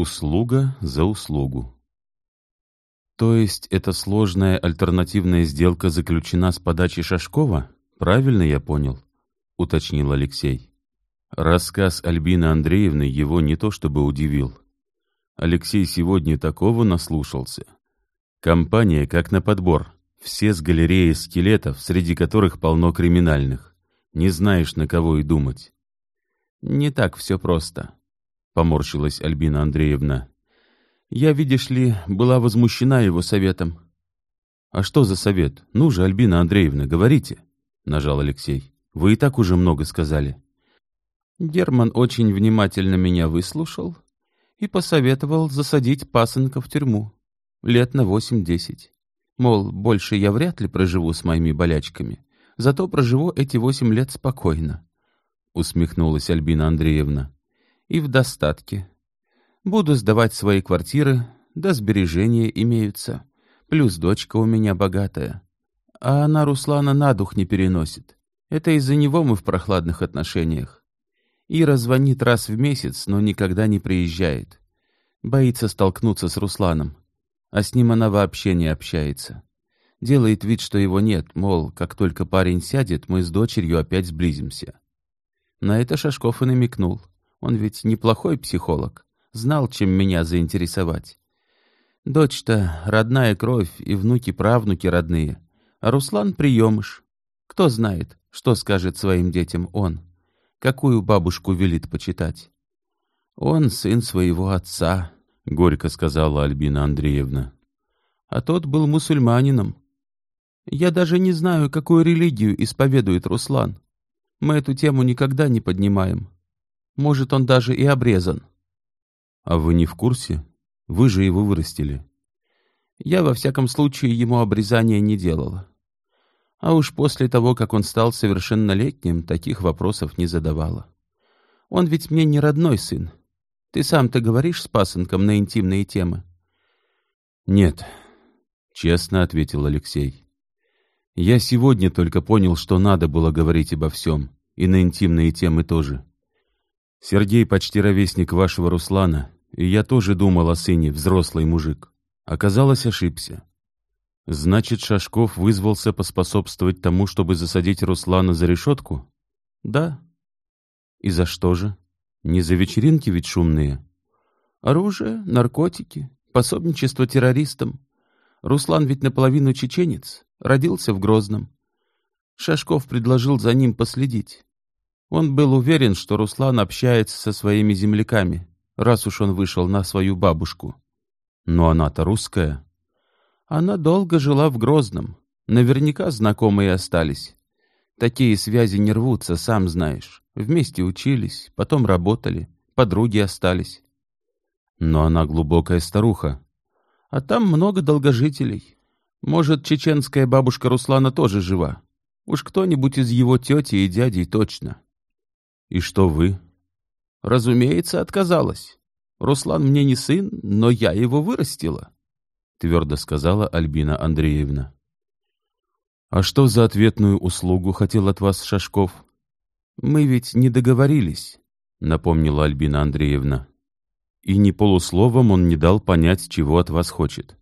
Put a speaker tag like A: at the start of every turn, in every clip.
A: Услуга за услугу. То есть эта сложная альтернативная сделка заключена с подачи Шашкова? Правильно я понял? Уточнил Алексей. Рассказ Альбины Андреевны его не то чтобы удивил. Алексей сегодня такого наслушался. Компания как на подбор. Все с галереи скелетов, среди которых полно криминальных. Не знаешь, на кого и думать.
B: Не так все просто, поморщилась Альбина Андреевна. Я, видишь ли, была возмущена его советом.
A: А что за совет? Ну же, Альбина Андреевна, говорите, нажал Алексей. Вы и так уже много сказали.
B: Герман очень внимательно меня выслушал и посоветовал засадить пасынка в тюрьму. Лет на восемь-десять. Мол, больше я вряд ли проживу с моими болячками, зато проживу эти восемь лет спокойно. Усмехнулась Альбина Андреевна и в достатке. Буду сдавать свои квартиры, да сбережения имеются. Плюс дочка у меня богатая. А она Руслана на дух не переносит. Это из-за него мы в прохладных отношениях. Ира звонит раз в месяц, но никогда не приезжает. Боится столкнуться с Русланом. А с ним она вообще не общается. Делает вид, что его нет, мол, как только парень сядет, мы с дочерью опять сблизимся. На это Шашков и намекнул. Он ведь неплохой психолог, знал, чем меня заинтересовать. Дочь-то родная кровь и внуки-правнуки родные, а Руслан приемыш. Кто знает, что скажет своим детям он, какую бабушку велит почитать. Он сын своего отца, — горько сказала Альбина Андреевна. А тот был мусульманином. Я даже не знаю, какую религию исповедует Руслан. Мы эту тему никогда не поднимаем. Может, он даже и обрезан.
A: А вы не в курсе? Вы же его вырастили.
B: Я, во всяком случае, ему обрезания не делала. А уж после того, как он стал совершеннолетним, таких вопросов не задавала. Он ведь мне не родной сын. Ты сам-то говоришь с пасынком на интимные темы?
A: Нет, честно ответил Алексей. Я сегодня только понял, что надо было говорить обо всем, и на интимные темы тоже. Сергей почти ровесник вашего Руслана, и я тоже думал о сыне, взрослый мужик. Оказалось, ошибся. Значит, Шашков вызвался поспособствовать тому, чтобы засадить Руслана за решетку?
B: Да.
A: И за что же? Не за вечеринки ведь шумные?
B: Оружие, наркотики, пособничество террористам. Руслан ведь наполовину чеченец, родился в Грозном. Шашков предложил за ним последить. Он был уверен, что Руслан общается со своими земляками, раз уж он вышел на свою бабушку.
A: Но она-то русская.
B: Она долго жила в Грозном. Наверняка знакомые остались. Такие связи не рвутся, сам знаешь. Вместе учились, потом работали, подруги остались.
A: Но она глубокая старуха.
B: А там много долгожителей. Может, чеченская бабушка Руслана тоже жива. Уж кто-нибудь из его тети и дядей точно.
A: И что вы?
B: Разумеется, отказалась. Руслан мне не сын, но я его вырастила, твердо сказала Альбина Андреевна.
A: А что за ответную услугу хотел от вас Шашков?
B: Мы ведь не договорились, напомнила Альбина Андреевна.
A: И ни полусловом он не дал понять, чего от вас хочет.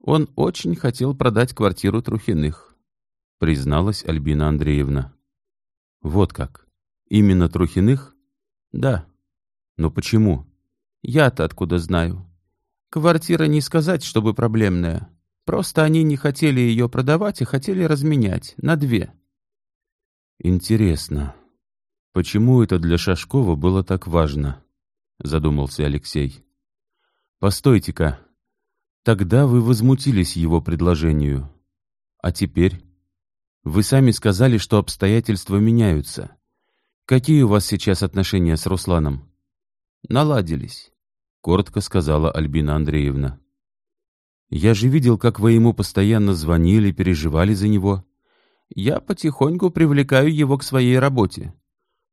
B: Он очень хотел продать квартиру Трухиных, призналась Альбина Андреевна.
A: Вот как. Именно Трухиных?
B: Да.
A: Но почему?
B: Я-то откуда знаю. Квартира не сказать, чтобы проблемная. Просто они не хотели ее продавать и хотели разменять на две.
A: Интересно, почему это для Шашкова было так важно? Задумался Алексей. Постойте-ка. Тогда вы возмутились его предложению. А теперь? Вы сами сказали, что обстоятельства меняются. Какие у вас сейчас отношения с Русланом?
B: Наладились,
A: коротко сказала Альбина Андреевна. Я же видел, как вы ему постоянно звонили, переживали за него.
B: Я потихоньку привлекаю его к своей работе.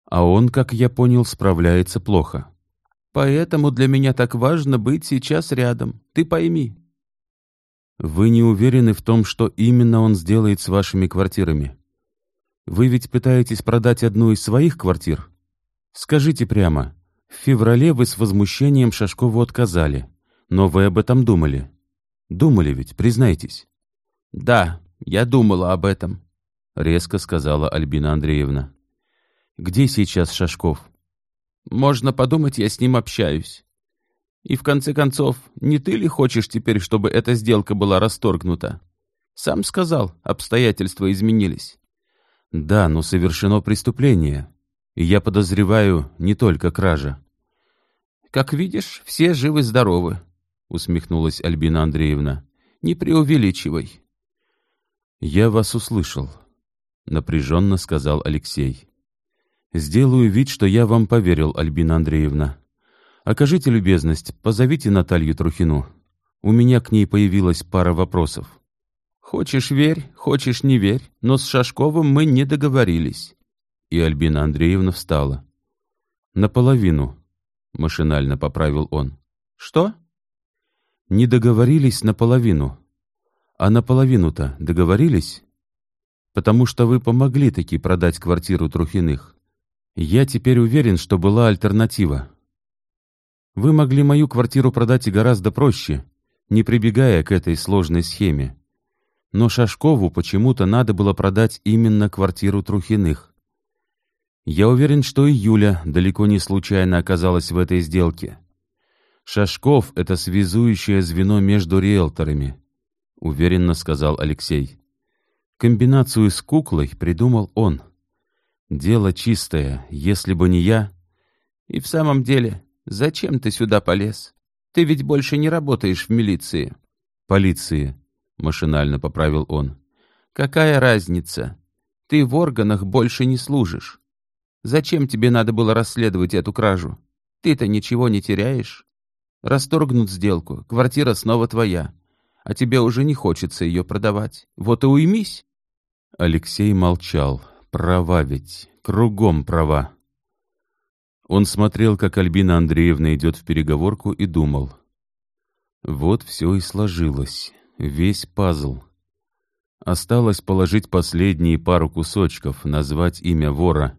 A: А он, как я понял, справляется плохо.
B: Поэтому для меня так важно быть сейчас рядом. Ты пойми.
A: Вы не уверены в том, что именно он сделает с вашими квартирами? Вы ведь пытаетесь продать одну из своих квартир? Скажите прямо, В феврале вы с возмущением Шашкову отказали, но вы об этом думали. Думали ведь, признайтесь.
B: Да, я думала об этом,
A: резко сказала Альбина Андреевна. Где сейчас Шашков?
B: Можно подумать, я с ним общаюсь. И в конце концов, не ты ли хочешь теперь, чтобы эта сделка была расторгнута? Сам сказал, обстоятельства изменились.
A: Да, но совершено преступление. И я подозреваю не только кража.
B: Как видишь, все живы-здоровы, усмехнулась Альбина Андреевна. Не преувеличивай.
A: Я вас услышал, напряженно сказал Алексей. Сделаю вид, что я вам поверил, Альбина Андреевна. Окажите любезность, позовите Наталью Трухину. У меня к ней появилась пара вопросов.
B: Хочешь верь, хочешь не верь, но с Шашковым мы не договорились.
A: И Альбина Андреевна встала. Наполовину, машинально поправил он.
B: Что?
A: Не договорились наполовину. А наполовину-то договорились? Потому что вы помогли таки продать квартиру Трухиных. Я теперь уверен, что была альтернатива. Вы могли мою квартиру продать и гораздо проще, не прибегая к этой сложной схеме. Но Шашкову почему-то надо было продать именно квартиру Трухиных. Я уверен, что и Юля далеко не случайно оказалась в этой сделке. Шашков — это связующее звено между риэлторами, — уверенно сказал Алексей. Комбинацию с куклой придумал он. Дело чистое, если бы не я...
B: И в самом деле, зачем ты сюда полез? Ты ведь больше не работаешь в милиции.
A: Полиции, машинально поправил он.
B: Какая разница? Ты в органах больше не служишь. Зачем тебе надо было расследовать эту кражу? Ты-то ничего не теряешь. Расторгнут сделку, квартира снова твоя, а тебе уже не хочется ее продавать. Вот и уймись.
A: Алексей молчал. Права ведь, кругом права. Он смотрел, как Альбина Андреевна идет в переговорку, и думал. Вот все и сложилось, весь пазл. Осталось положить последние пару кусочков, назвать имя вора,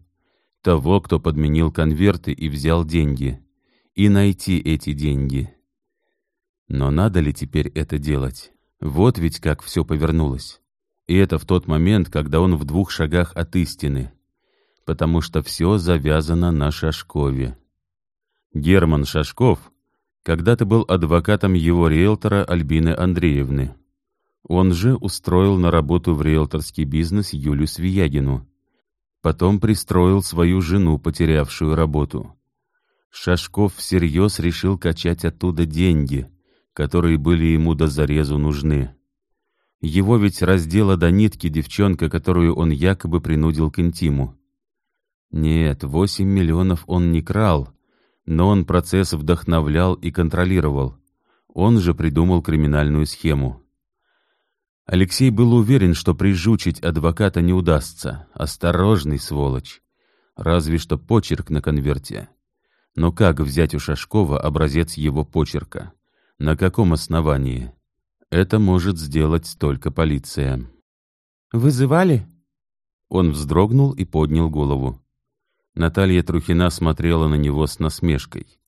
A: того, кто подменил конверты и взял деньги, и найти эти деньги. Но надо ли теперь это делать? Вот ведь как все повернулось. И это в тот момент, когда он в двух шагах от истины, потому что все завязано на Шашкове. Герман Шашков когда-то был адвокатом его риэлтора Альбины Андреевны. Он же устроил на работу в риэлторский бизнес Юлю Свиягину. Потом пристроил свою жену, потерявшую работу. Шашков всерьез решил качать оттуда деньги, которые были ему до зарезу нужны. Его ведь раздела до нитки девчонка, которую он якобы принудил к интиму. Нет, восемь миллионов он не крал, но он процесс вдохновлял и контролировал. Он же придумал криминальную схему. Алексей был уверен, что прижучить адвоката не удастся. Осторожный сволочь. Разве что почерк на конверте. Но как взять у Шашкова образец его почерка? На каком основании? Это может сделать только полиция.
B: «Вызывали?»
A: Он вздрогнул и поднял голову. Наталья Трухина смотрела на него с насмешкой.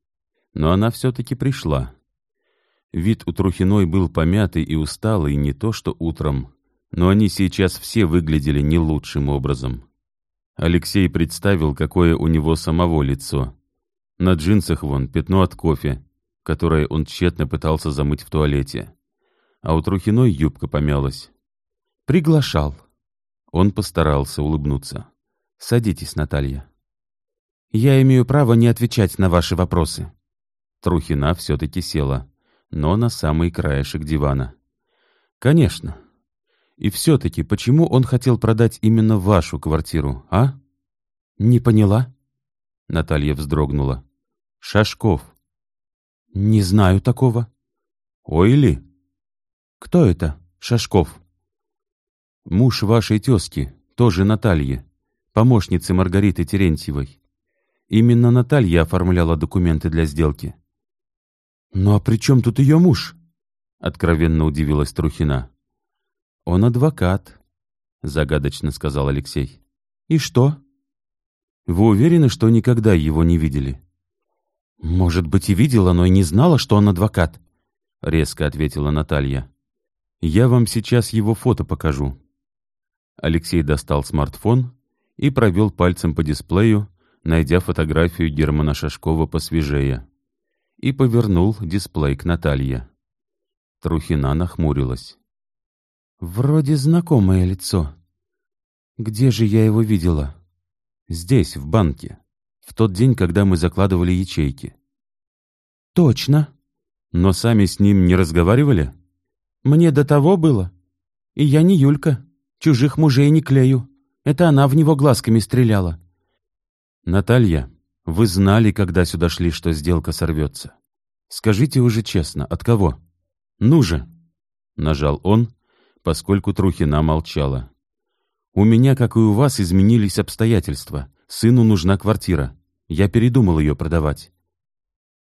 A: Но она все-таки пришла. Вид у Трухиной был помятый и усталый не то что утром, но они сейчас все выглядели не лучшим образом. Алексей представил, какое у него самого лицо. На джинсах вон пятно от кофе, которое он тщетно пытался замыть в туалете а у Трухиной юбка помялась.
B: «Приглашал».
A: Он постарался улыбнуться.
B: «Садитесь, Наталья. Я имею право не отвечать на ваши вопросы».
A: Трухина все-таки села, но на самый краешек дивана. «Конечно. И все-таки почему он хотел продать именно вашу квартиру, а?»
B: «Не поняла?»
A: Наталья вздрогнула. «Шашков».
B: «Не знаю такого».
A: «Ой ли?»
B: Кто это? Шашков.
A: Муж вашей тезки, тоже Натальи, помощницы Маргариты Терентьевой. Именно Наталья оформляла документы для сделки.
B: «Ну а при чем тут ее муж?»
A: — откровенно удивилась Трухина. «Он адвокат», — загадочно сказал Алексей.
B: «И что?»
A: «Вы уверены, что никогда его не видели?»
B: «Может быть, и видела, но и не знала, что он адвокат», — резко ответила Наталья.
A: «Я вам сейчас его фото покажу». Алексей достал смартфон и провел пальцем по дисплею, найдя фотографию Германа Шашкова посвежее, и повернул дисплей к Наталье. Трухина нахмурилась.
B: «Вроде знакомое лицо. Где же я его видела?»
A: «Здесь, в банке. В тот день, когда мы закладывали ячейки».
B: «Точно».
A: «Но сами с ним не разговаривали?»
B: «Мне до того было. И я не Юлька. Чужих мужей не клею. Это она в него глазками стреляла».
A: «Наталья, вы знали, когда сюда шли, что сделка сорвется. Скажите уже честно, от кого?» «Ну же!» — нажал он, поскольку Трухина молчала. «У меня, как и у вас, изменились обстоятельства. Сыну нужна квартира. Я передумал ее продавать».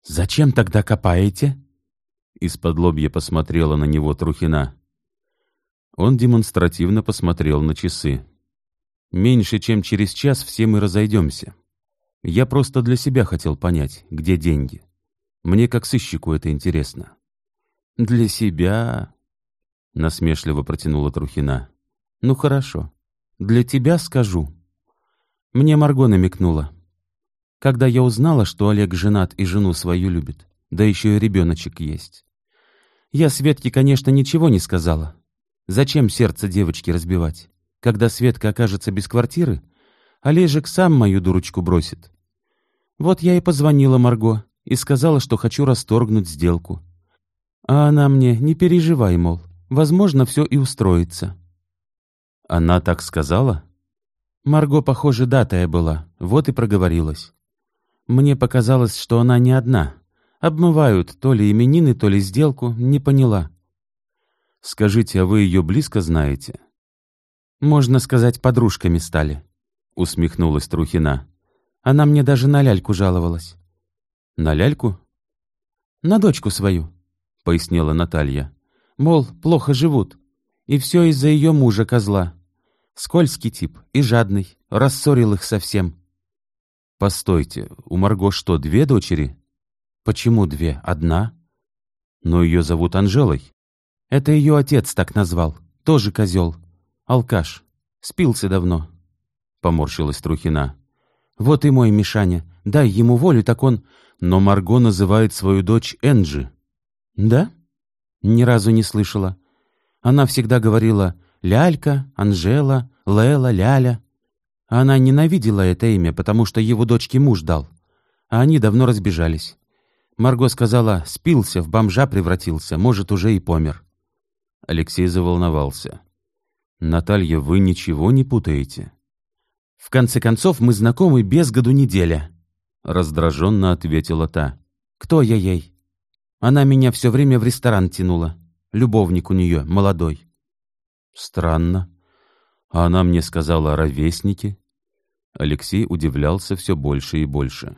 B: «Зачем тогда копаете?»
A: Из-под лобья посмотрела на него Трухина. Он демонстративно посмотрел на часы. «Меньше чем через час все мы разойдемся. Я просто для себя хотел понять, где деньги. Мне как сыщику это интересно».
B: «Для себя...» — насмешливо протянула Трухина. «Ну хорошо, для тебя скажу. Мне Марго намекнула. Когда я узнала, что Олег женат и жену свою любит, да еще и ребеночек есть. Я Светке, конечно, ничего не сказала. Зачем сердце девочки разбивать? Когда Светка окажется без квартиры, Олежек сам мою дурочку бросит. Вот я и позвонила Марго и сказала, что хочу расторгнуть сделку. А она мне, не переживай, мол, возможно, все и устроится.
A: Она так сказала?
B: Марго, похоже, датая была, вот и проговорилась. Мне показалось, что она не одна. Обмывают то ли именины, то ли сделку, не поняла.
A: Скажите, а вы ее близко знаете?
B: Можно сказать, подружками стали, усмехнулась Трухина. Она мне даже на ляльку жаловалась.
A: На ляльку?
B: На дочку свою. — пояснила Наталья. «Мол, плохо живут. И все из-за ее мужа козла. Скользкий тип и жадный. Рассорил их совсем».
A: «Постойте, у Марго что, две дочери?»
B: «Почему две? Одна?»
A: «Но ее зовут Анжелой».
B: «Это ее отец так назвал. Тоже козел. Алкаш. Спился давно», — поморщилась Трухина. «Вот и мой Мишаня. Дай ему волю, так он...»
A: «Но Марго называет свою дочь Энджи»,
B: «Да?» «Ни разу не слышала. Она всегда говорила «Лялька», «Анжела», «Лела», «Ляля». Она ненавидела это имя, потому что его дочке муж дал. А они давно разбежались. Марго сказала, спился, в бомжа превратился, может, уже и помер.
A: Алексей заволновался. «Наталья, вы ничего не путаете?»
B: «В конце концов, мы знакомы без году неделя», —
A: раздраженно ответила та.
B: «Кто я ей? Она меня все время в ресторан тянула. Любовник у нее, молодой.
A: Странно. А она мне сказала о ровеснике. Алексей удивлялся все больше и больше.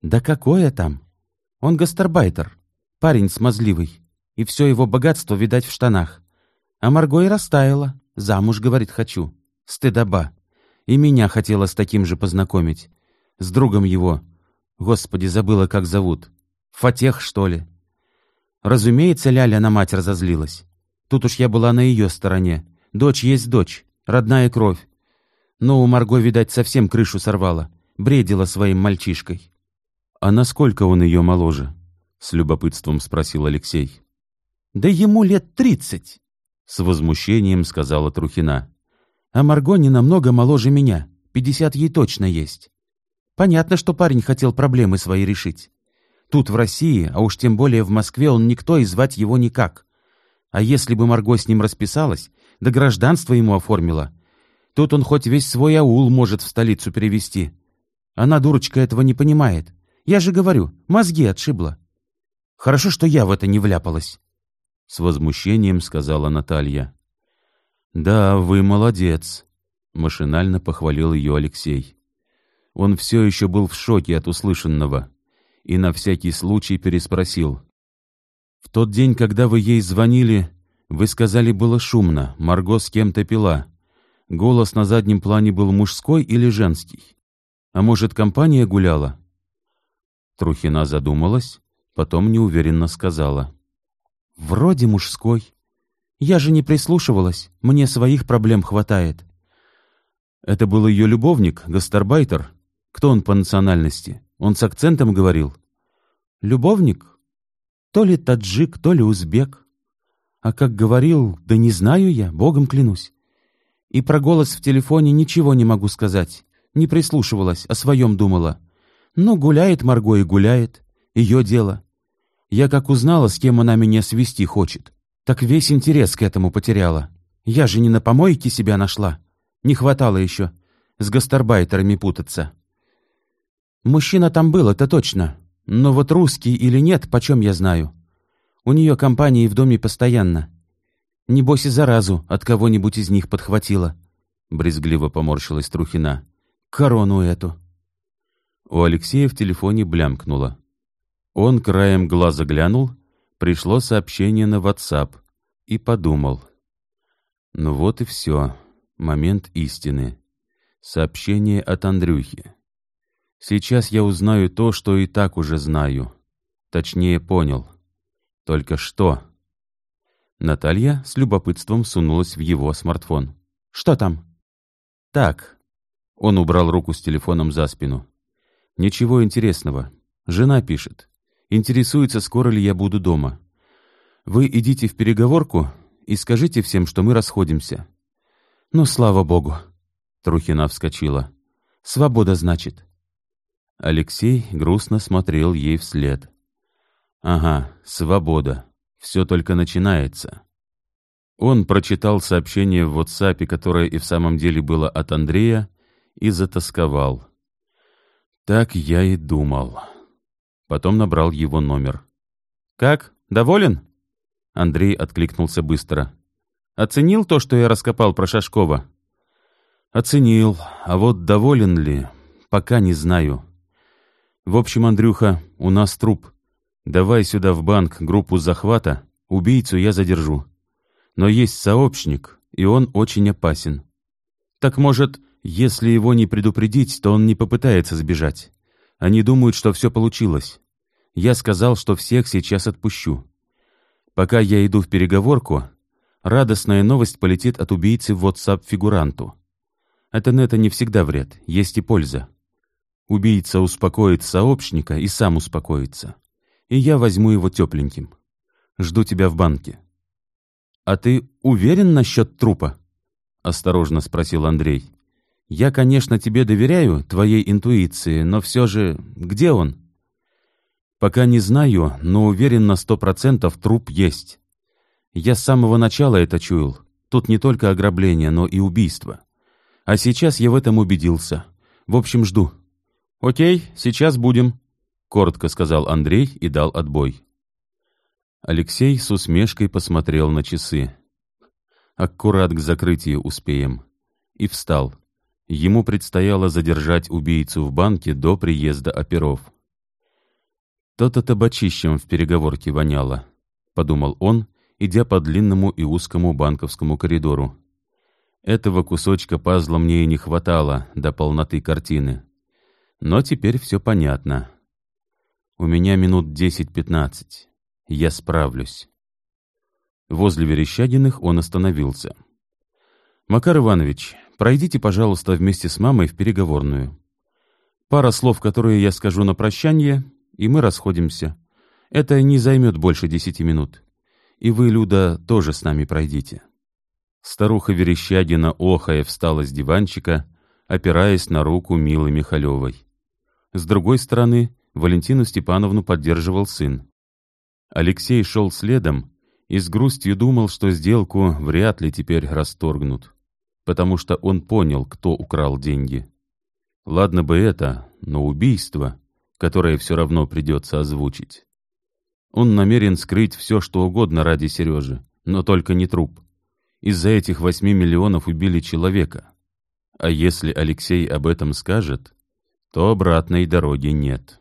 B: Да какое там? Он гастарбайтер, парень смазливый. И все его богатство, видать, в штанах. А Марго и растаяла. Замуж, говорит, хочу. Стыдоба. И меня хотела с таким же познакомить. С другом его. Господи, забыла, как зовут. Фатех, что ли? Разумеется, Ляля на мать разозлилась. Тут уж я была на ее стороне. Дочь есть дочь, родная кровь. Но у Марго, видать, совсем крышу сорвала. Бредила своим мальчишкой.
A: «А насколько он ее моложе?» — с любопытством спросил Алексей.
B: «Да ему лет тридцать!»
A: — с возмущением сказала Трухина.
B: «А Марго не намного моложе меня. Пятьдесят ей точно есть. Понятно, что парень хотел проблемы свои решить. Тут, в России, а уж тем более в Москве, он никто и звать его никак. А если бы Марго с ним расписалась, да гражданство ему оформила, тут он хоть весь свой аул может в столицу перевести. Она, дурочка, этого не понимает. Я же говорю, мозги отшибла. Хорошо, что я в это не вляпалась.
A: С возмущением сказала Наталья. «Да, вы молодец», — машинально похвалил ее Алексей. Он все еще был в шоке от услышанного и на всякий случай переспросил. «В тот день, когда вы ей звонили, вы сказали, было шумно, Марго с кем-то пила. Голос на заднем плане был мужской или женский? А может, компания гуляла?» Трухина задумалась, потом неуверенно сказала.
B: «Вроде мужской. Я же не прислушивалась, мне своих проблем хватает».
A: «Это был ее любовник, гастарбайтер? Кто он по национальности? Он с акцентом говорил?»
B: «Любовник? То ли таджик, то ли узбек. А как говорил, да не знаю я, богом клянусь. И про голос в телефоне ничего не могу сказать. Не прислушивалась, о своем думала. Ну, гуляет Марго и гуляет. Ее дело. Я как узнала, с кем она меня свести хочет, так весь интерес к этому потеряла. Я же не на помойке себя нашла. Не хватало еще с гастарбайтерами путаться. Мужчина там был, это точно. Но вот русский или нет, почем я знаю. У нее компании в доме постоянно. Небось и заразу от кого-нибудь из них подхватила. Брезгливо поморщилась Трухина. Корону эту.
A: У Алексея в телефоне блямкнуло. Он краем глаза глянул, пришло сообщение на WhatsApp и подумал. Ну вот и все, момент истины. Сообщение от Андрюхи. Сейчас я узнаю то, что и так уже знаю. Точнее, понял. Только что? Наталья с любопытством сунулась в его смартфон.
B: «Что там?»
A: «Так». Он убрал руку с телефоном за спину. «Ничего интересного. Жена пишет. Интересуется, скоро ли я буду дома. Вы идите в переговорку и скажите всем, что мы расходимся».
B: «Ну, слава богу!»
A: Трухина вскочила.
B: «Свобода, значит».
A: Алексей грустно смотрел ей вслед. «Ага, свобода. Все только начинается». Он прочитал сообщение в WhatsApp, которое и в самом деле было от Андрея, и затасковал. Так я и думал. Потом набрал его номер.
B: «Как? Доволен?»
A: Андрей откликнулся быстро.
B: «Оценил то, что я раскопал про Шашкова?»
A: «Оценил. А вот доволен ли, пока не знаю. В общем, Андрюха, у нас труп. Давай сюда в банк группу захвата, убийцу я задержу. Но есть сообщник, и он очень опасен. Так может, если его не предупредить, то он не попытается сбежать. Они думают, что все получилось. Я сказал, что всех сейчас отпущу. Пока я иду в переговорку, радостная новость полетит от убийцы в WhatsApp-фигуранту. Это это не всегда вред, есть и польза. Убийца успокоит сообщника и сам успокоится и я возьму его тепленьким. Жду тебя в банке».
B: «А ты уверен насчет трупа?» — осторожно спросил Андрей. «Я, конечно, тебе доверяю, твоей интуиции, но все же где он?»
A: «Пока не знаю, но уверен на сто процентов труп есть. Я с самого начала это чуял. Тут не только ограбление, но и убийство. А сейчас я в этом убедился. В общем, жду».
B: «Окей, сейчас будем»,
A: коротко сказал Андрей и дал отбой. Алексей с усмешкой посмотрел на часы. Аккурат к закрытию успеем. И встал. Ему предстояло задержать убийцу в банке до приезда оперов. «То-то табачищем в переговорке воняло», — подумал он, идя по длинному и узкому банковскому коридору. «Этого кусочка пазла мне и не хватало до полноты картины. Но теперь все понятно. У меня минут десять-пятнадцать. Я справлюсь. Возле Верещагиных он остановился. «Макар Иванович, пройдите, пожалуйста, вместе с мамой в переговорную. Пара слов, которые я скажу на прощание, и мы расходимся. Это не займет больше десяти минут. И вы, Люда, тоже с нами пройдите». Старуха Верещагина, охая, встала с диванчика, опираясь на руку Милы Михалевой. С другой стороны Валентину Степановну поддерживал сын. Алексей шел следом и с грустью думал, что сделку вряд ли теперь расторгнут, потому что он понял, кто украл деньги. Ладно бы это, но убийство, которое все равно придется озвучить. Он намерен скрыть все, что угодно ради Сережи, но только не труп. Из-за этих восьми миллионов убили человека. А если Алексей об этом скажет, то обратной дороги нет.